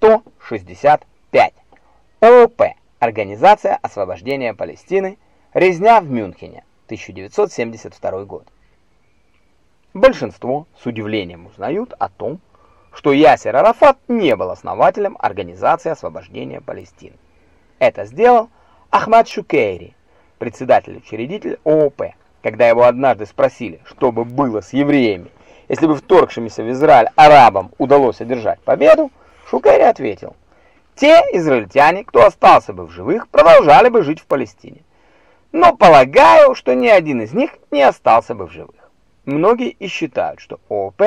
165. ООП. Организация освобождения Палестины. Резня в Мюнхене. 1972 год. Большинство с удивлением узнают о том, что Ясер Арафат не был основателем Организации освобождения Палестины. Это сделал Ахмад Шукейри, председатель-учредитель ООП. Когда его однажды спросили, что бы было с евреями, если бы вторгшимся в Израиль арабам удалось одержать победу, Шукейри ответил, те израильтяне, кто остался бы в живых, продолжали бы жить в Палестине. Но полагаю, что ни один из них не остался бы в живых. Многие и считают, что ООП,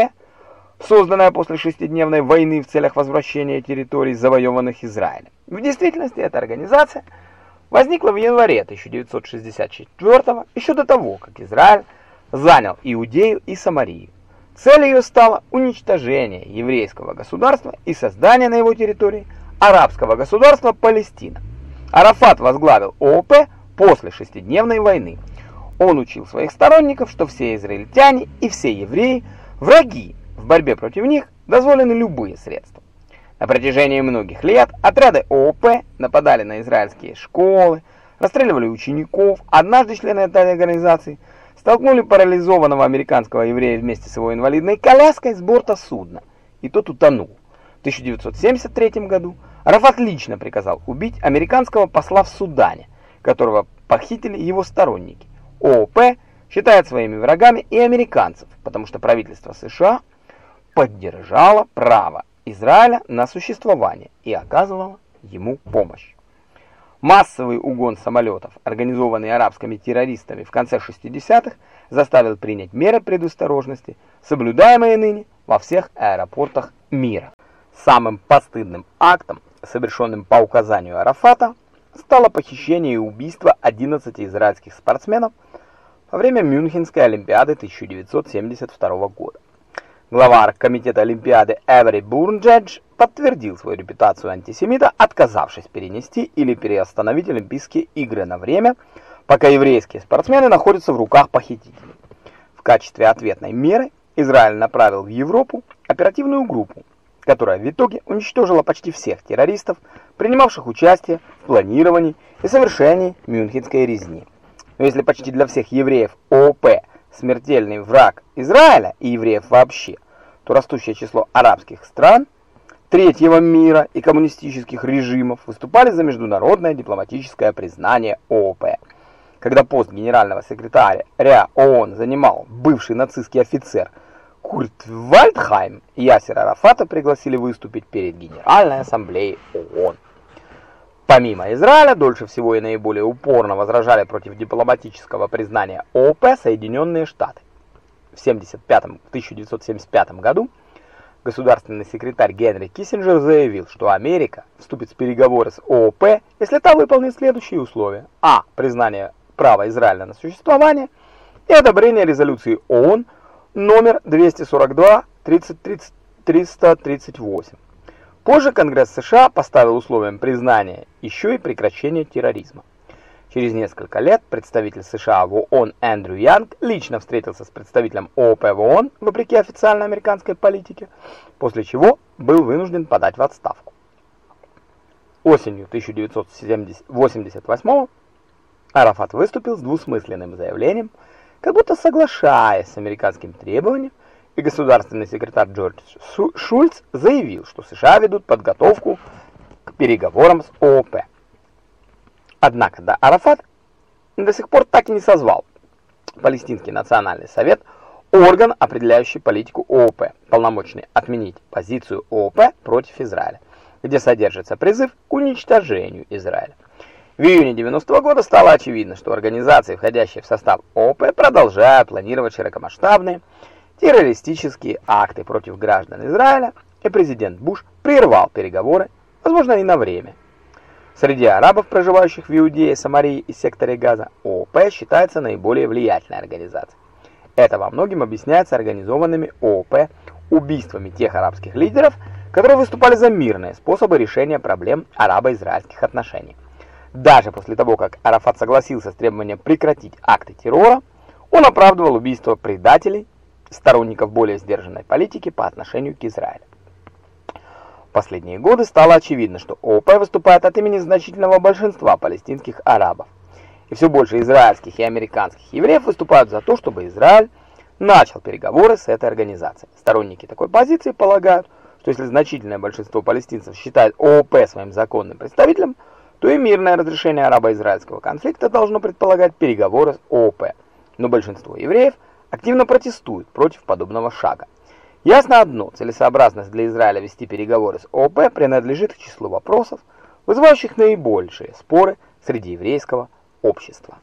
созданная после шестидневной войны в целях возвращения территорий, завоеванных Израилем, в действительности эта организация возникла в январе 1964 еще до того, как Израиль занял Иудею и Самарию. Целью ее стало уничтожение еврейского государства и создание на его территории арабского государства Палестина. Арафат возглавил ООП после шестидневной войны. Он учил своих сторонников, что все израильтяне и все евреи – враги, в борьбе против них дозволены любые средства. На протяжении многих лет отряды ООП нападали на израильские школы, расстреливали учеников. Однажды члены этой организации столкнули парализованного американского еврея вместе с его инвалидной коляской с борта судна, и тот утонул. В 1973 году Арафат лично приказал убить американского посла в Судане, которого похитили его сторонники. ООП считает своими врагами и американцев, потому что правительство США поддержало право Израиля на существование и оказывало ему помощь. Массовый угон самолетов, организованный арабскими террористами в конце 60-х, заставил принять меры предосторожности, соблюдаемые ныне во всех аэропортах мира. Самым постыдным актом, совершенным по указанию Арафата, стало похищение и убийство 11 израильских спортсменов во время Мюнхенской Олимпиады 1972 года. Глава комитета Олимпиады Эвери Бурнджедж подтвердил свою репутацию антисемита, отказавшись перенести или переостановить Олимпийские игры на время, пока еврейские спортсмены находятся в руках похитителей. В качестве ответной меры Израиль направил в Европу оперативную группу, которая в итоге уничтожила почти всех террористов, принимавших участие в планировании и совершении Мюнхенской резни. Но если почти для всех евреев ООП смертельный враг Израиля и евреев вообще, то растущее число арабских стран, третьего мира и коммунистических режимов выступали за международное дипломатическое признание ООП. Когда пост генерального секретаря РЯ ООН занимал бывший нацистский офицер Курт Вальдхайм, Ясера Арафата пригласили выступить перед Генеральной ассамблеей ООН. Помимо Израиля, дольше всего и наиболее упорно возражали против дипломатического признания ООП Соединенные Штаты. В 75 1975 году государственный секретарь Генри Киссинджер заявил, что Америка вступит в переговоры с ООП, если та выполнит следующие условия. А. Признание права Израиля на существование и одобрение резолюции ООН номер 242-338. Позже Конгресс США поставил условием признания еще и прекращение терроризма. Через несколько лет представитель США в ООН Эндрю Янг лично встретился с представителем ООП в ООН, вопреки официальной американской политике, после чего был вынужден подать в отставку. Осенью 1988 Арафат выступил с двусмысленным заявлением, как будто соглашаясь с американским требованием и государственный секретарь Джордж Шульц заявил, что США ведут подготовку к переговорам с ООП. Однако да, Арафат до сих пор так и не созвал Палестинский национальный совет, орган, определяющий политику ООП, полномочный отменить позицию ООП против Израиля, где содержится призыв к уничтожению Израиля. В июне 90 -го года стало очевидно, что организации, входящие в состав ООП, продолжают планировать широкомасштабные террористические акты против граждан Израиля, и президент Буш прервал переговоры, возможно, и на время. Среди арабов, проживающих в Иудее, Самарии и секторе Газа, ООП считается наиболее влиятельной организацией. Это во многом объясняется организованными ООП убийствами тех арабских лидеров, которые выступали за мирные способы решения проблем арабо-израильских отношений. Даже после того, как Арафат согласился с требованием прекратить акты террора, он оправдывал убийство предателей сторонников более сдержанной политики по отношению к Израилю. Последние годы стало очевидно, что ООП выступает от имени значительного большинства палестинских арабов. И все больше израильских и американских евреев выступают за то, чтобы Израиль начал переговоры с этой организацией. Сторонники такой позиции полагают, что если значительное большинство палестинцев считает ООП своим законным представителем, то и мирное разрешение арабо-израильского конфликта должно предполагать переговоры с ООП. Но большинство евреев активно протестуют против подобного шага. Ясно одно, целесообразность для Израиля вести переговоры с ООП принадлежит к числу вопросов, вызывающих наибольшие споры среди еврейского общества.